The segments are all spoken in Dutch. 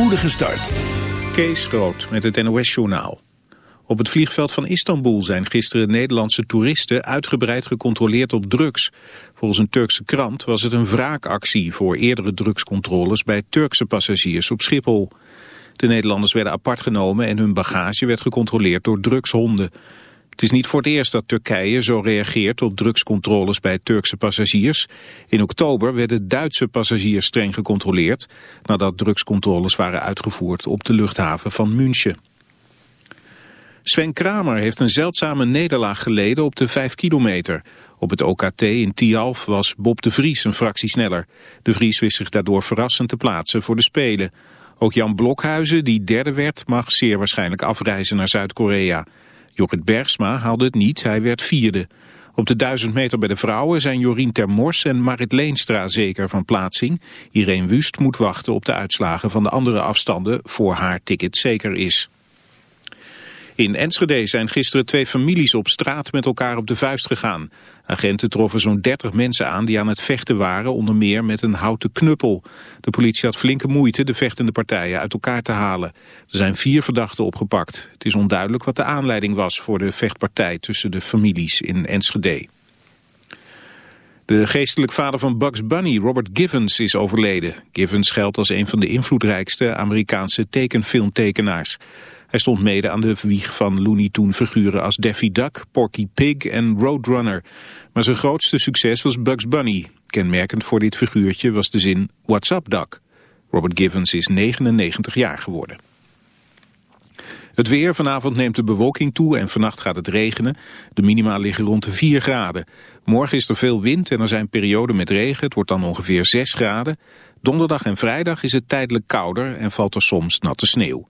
spoedige start. Kees Groot met het NOS-journaal. Op het vliegveld van Istanbul zijn gisteren Nederlandse toeristen uitgebreid gecontroleerd op drugs. Volgens een Turkse krant was het een wraakactie voor eerdere drugscontroles bij Turkse passagiers op Schiphol. De Nederlanders werden apart genomen en hun bagage werd gecontroleerd door drugshonden. Het is niet voor het eerst dat Turkije zo reageert op drugscontroles bij Turkse passagiers. In oktober werden Duitse passagiers streng gecontroleerd... nadat drugscontroles waren uitgevoerd op de luchthaven van München. Sven Kramer heeft een zeldzame nederlaag geleden op de 5 kilometer. Op het OKT in Tialf was Bob de Vries een fractie sneller. De Vries wist zich daardoor verrassend te plaatsen voor de Spelen. Ook Jan Blokhuizen, die derde werd, mag zeer waarschijnlijk afreizen naar Zuid-Korea. Jorrit Bergsma haalde het niet, hij werd vierde. Op de 1000 meter bij de vrouwen zijn Jorien Termors en Marit Leenstra zeker van plaatsing. Irene Wust moet wachten op de uitslagen van de andere afstanden voor haar ticket zeker is. In Enschede zijn gisteren twee families op straat met elkaar op de vuist gegaan. Agenten troffen zo'n 30 mensen aan die aan het vechten waren, onder meer met een houten knuppel. De politie had flinke moeite de vechtende partijen uit elkaar te halen. Er zijn vier verdachten opgepakt. Het is onduidelijk wat de aanleiding was voor de vechtpartij tussen de families in Enschede. De geestelijk vader van Bugs Bunny, Robert Givens, is overleden. Givens geldt als een van de invloedrijkste Amerikaanse tekenfilmtekenaars. Hij stond mede aan de wieg van Looney Tunes figuren als Daffy Duck, Porky Pig en Roadrunner. Maar zijn grootste succes was Bugs Bunny. Kenmerkend voor dit figuurtje was de zin What's up, Duck? Robert Givens is 99 jaar geworden. Het weer, vanavond neemt de bewolking toe en vannacht gaat het regenen. De minima liggen rond de 4 graden. Morgen is er veel wind en er zijn perioden met regen. Het wordt dan ongeveer 6 graden. Donderdag en vrijdag is het tijdelijk kouder en valt er soms natte sneeuw.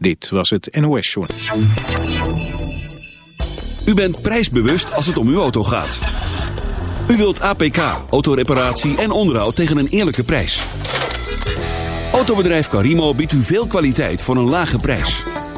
Dit was het NOS Journal. U bent prijsbewust als het om uw auto gaat. U wilt APK, autoreparatie en onderhoud tegen een eerlijke prijs. Autobedrijf Carimo biedt u veel kwaliteit voor een lage prijs.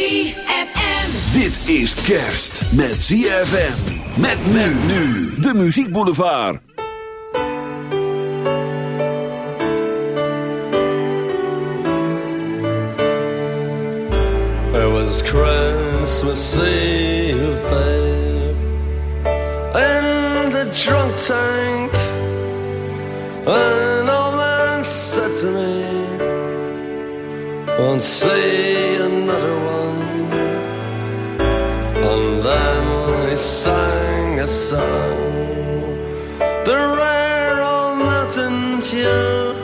ZFM. Dit is kerst met ZFM. Met men nu. De Muziek Boulevard. It was Christmas Eve, babe, in the drunk tank. An old man said to me, Won't see another one. And then he sang a song, the rare old mountain tune.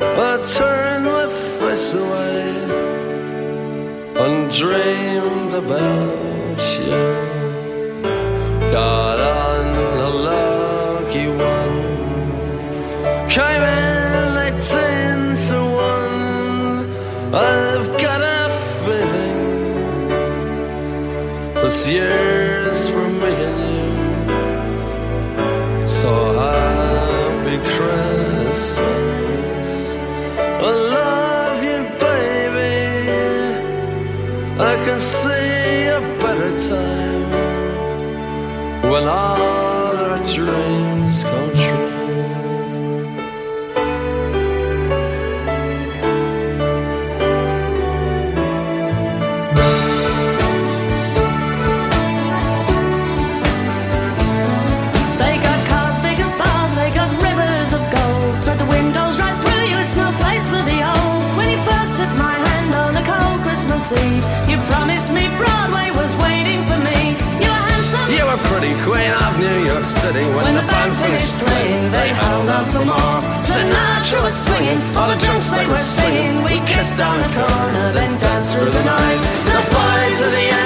I turned my face away and dreamed about you. Got on this year's for me and you. So happy Christmas. I love you, baby. I can see a better time when all You promised me Broadway was waiting for me. You were handsome. You were pretty queen of New York City. When, when the, the band finished playing, they held out for more. Sinatra was swinging, all the junk they were singing. We kissed on the corner, then danced through the night. The boys of the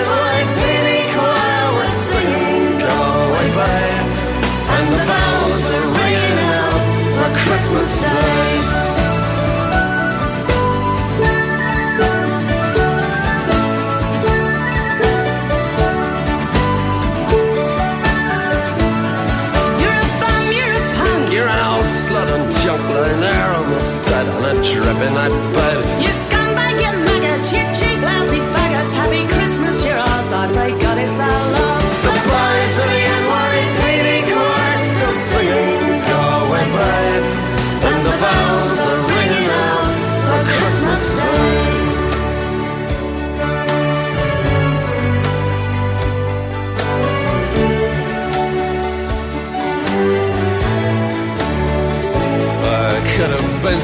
on the stud on a dripping hot bud. You scumbag, you maggot, cheap, cheap, lousy faggot, tabby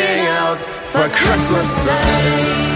hanging out for Christmas Day.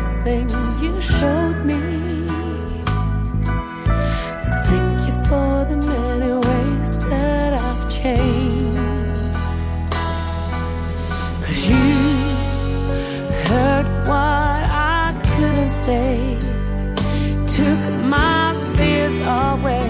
Everything you showed me. Thank you for the many ways that I've changed. Cause you heard what I couldn't say, took my fears away,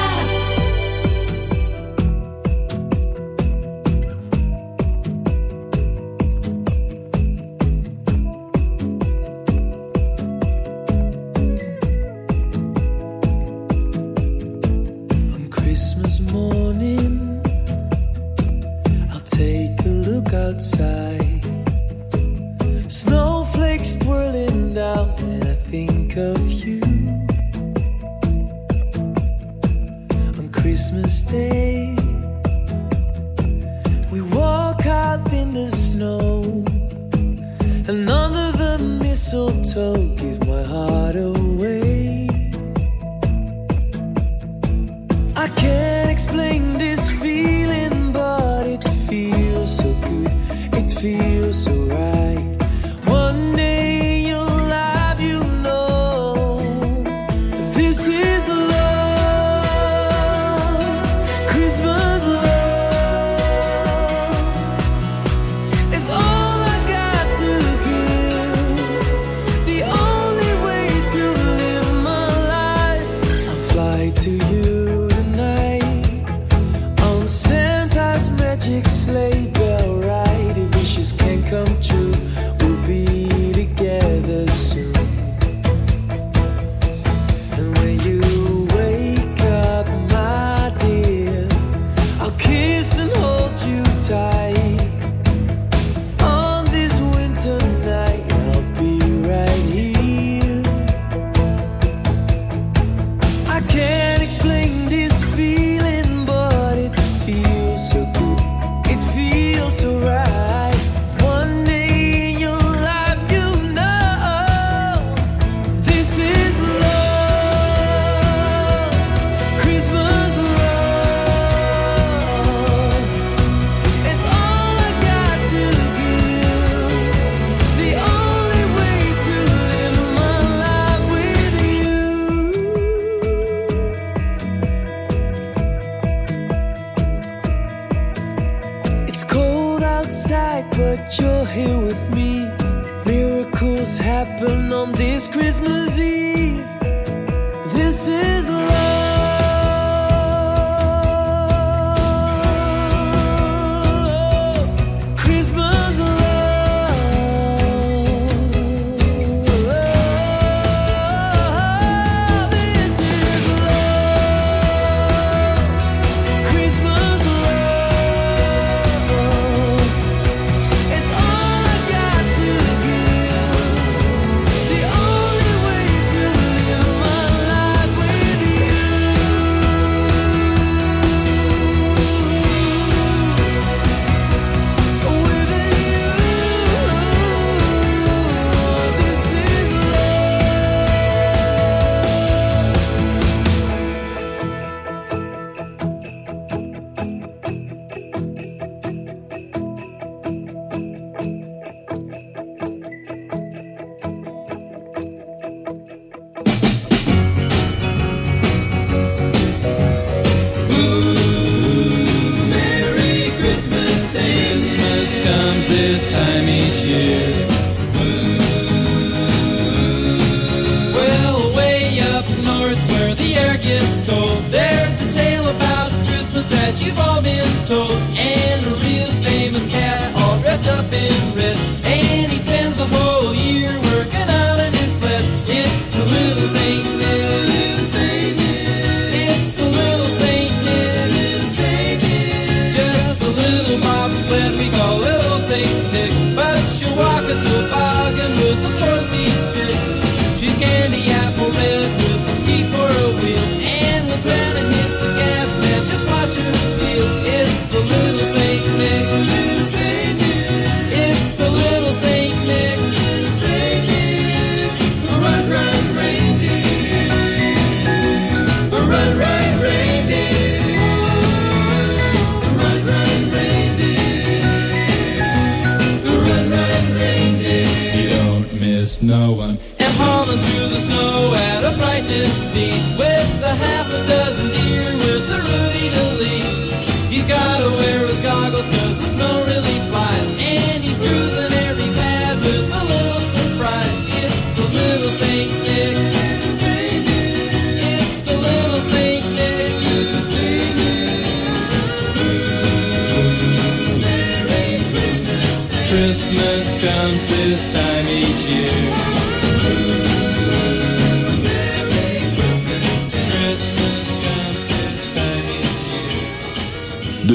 this is with a half a dozen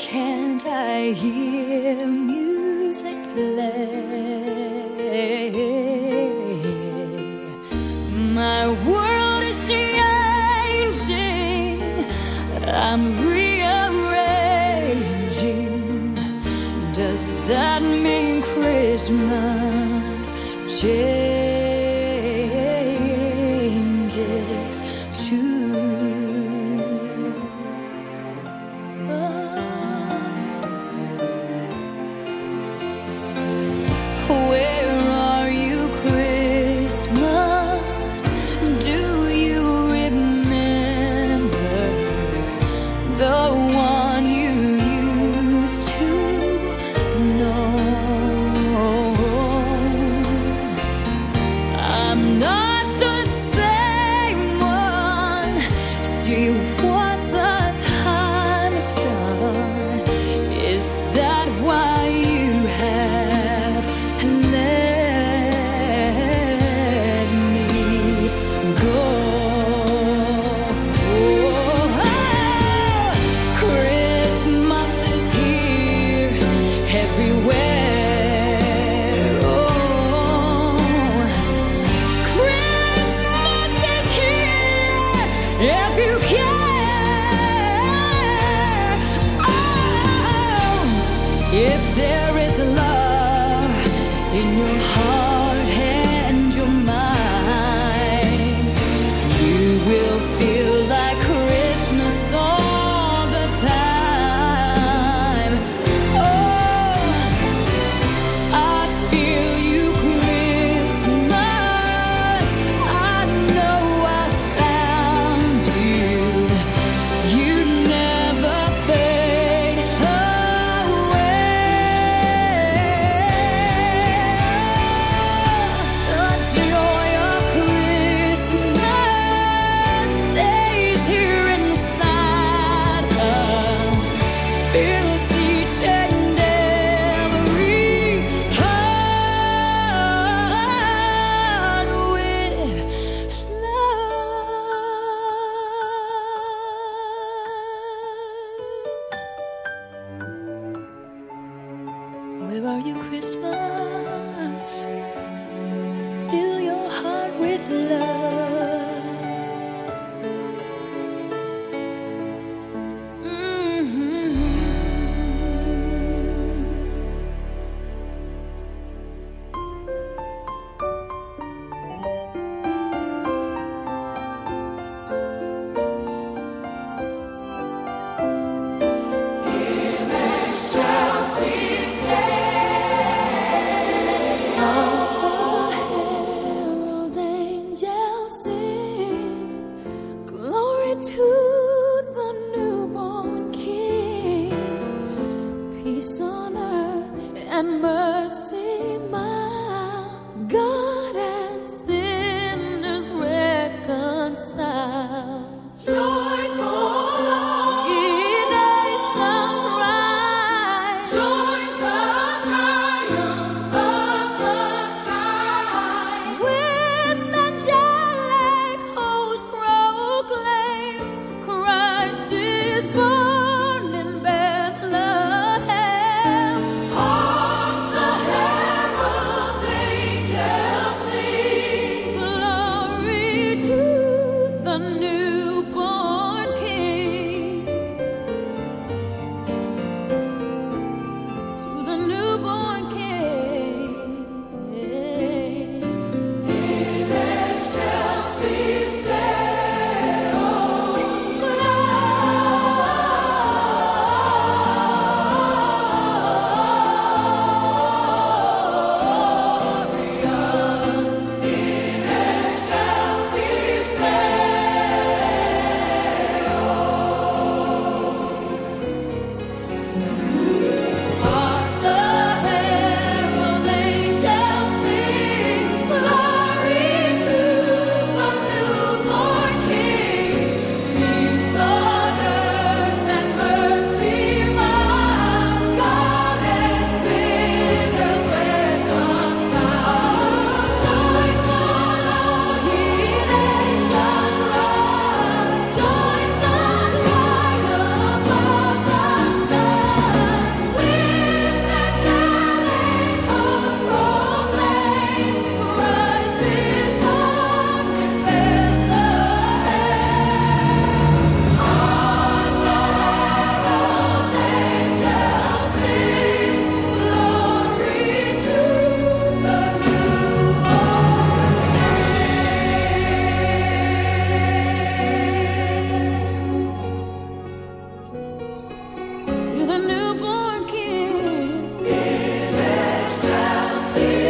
can't I hear music play? see.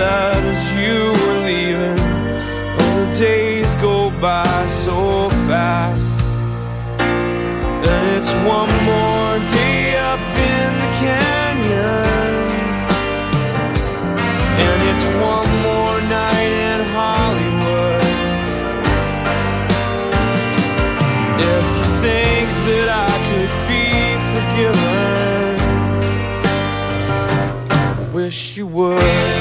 that as you were leaving. Oh, the days go by so fast. And it's one more day up in the canyons. And it's one more night in Hollywood. If you think that I could be forgiven, I wish you would.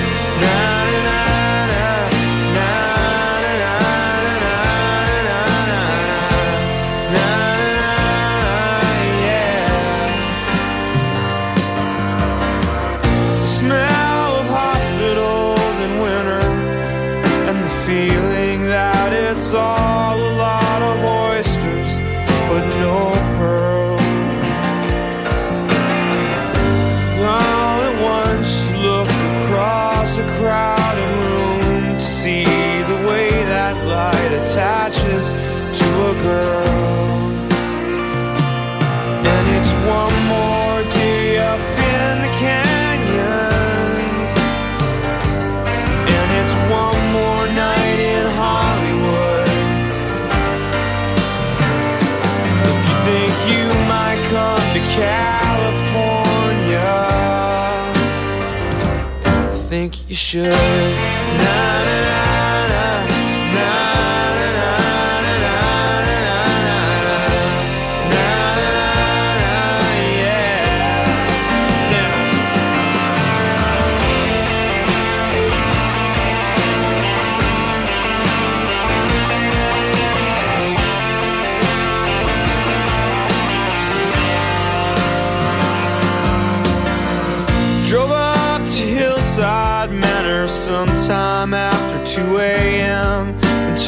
You should.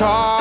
talk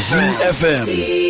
ZFM.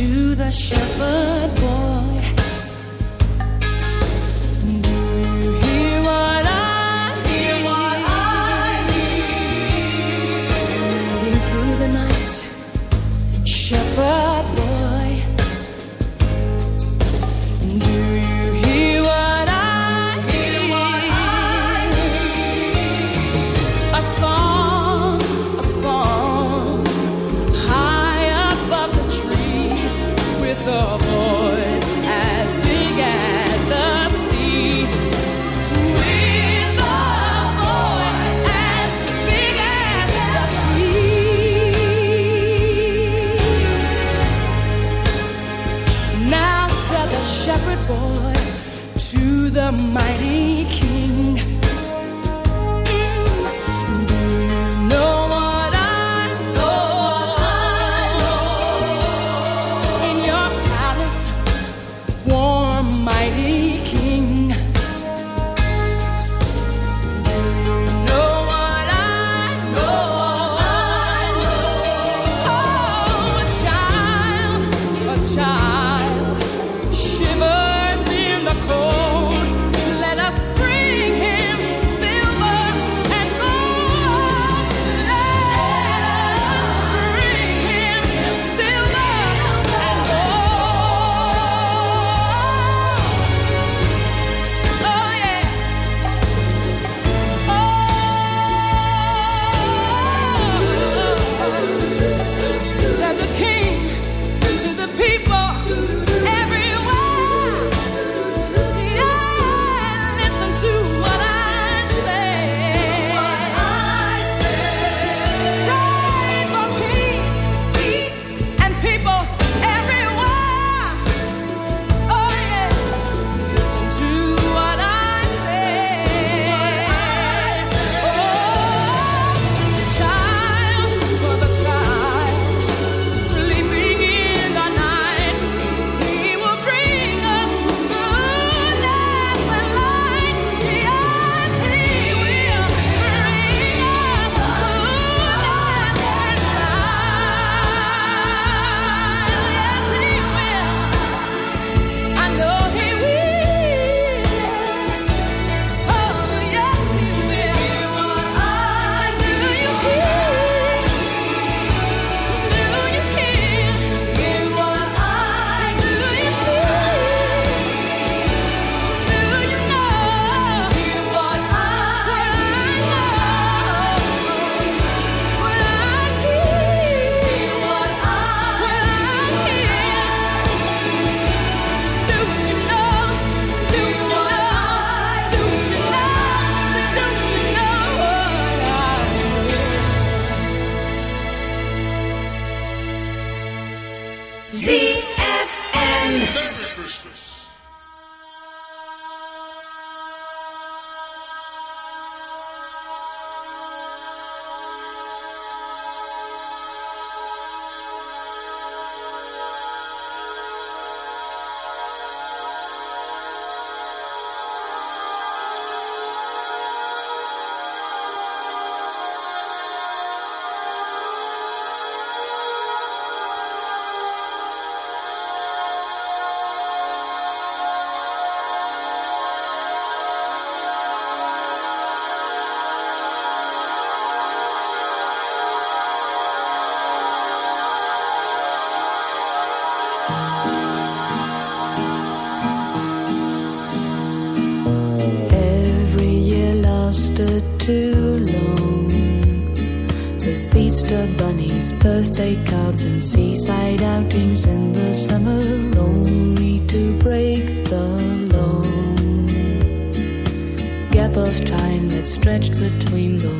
to the shepherd boy. birthday cards and seaside outings in the summer, only to break the long gap of time that stretched between those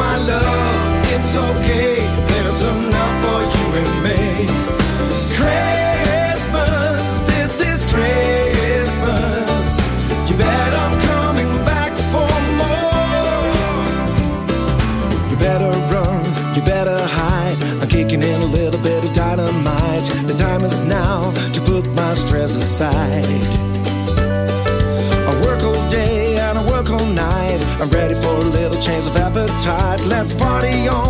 my love, it's okay. party on.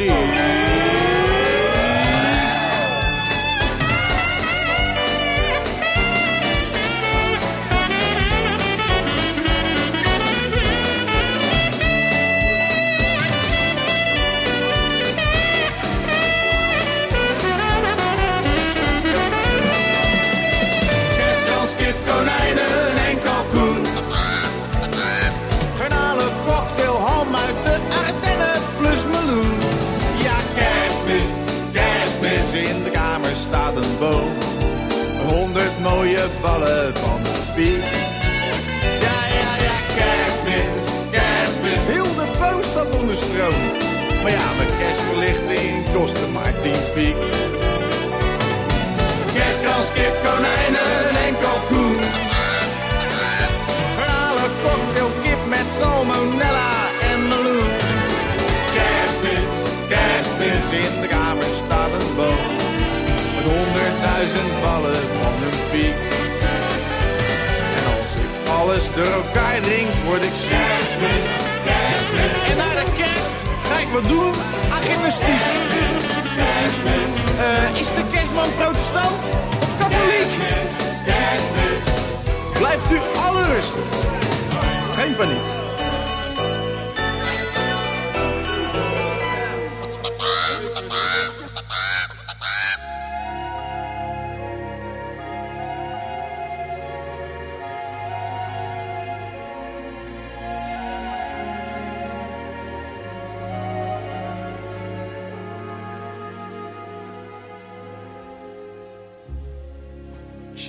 see. Ballen van de piek. Ja, ja, ja, kerstmis, kerstmis, heel de boom staat onder stroom. Maar ja, mijn kerstverlichting kostte maar tien piek. Kerstkans, kip, konijnen en kalkoen. Garnalen, cocktail, kip met salmonella alles door elkaar drink, word ik ziek. Kerstmis, kerstmis. En na de kerst ga ik wat doen aan gymnastiek. Eh, is de kerstman protestant of katholiek? Blijft u alle rustig. Geen paniek.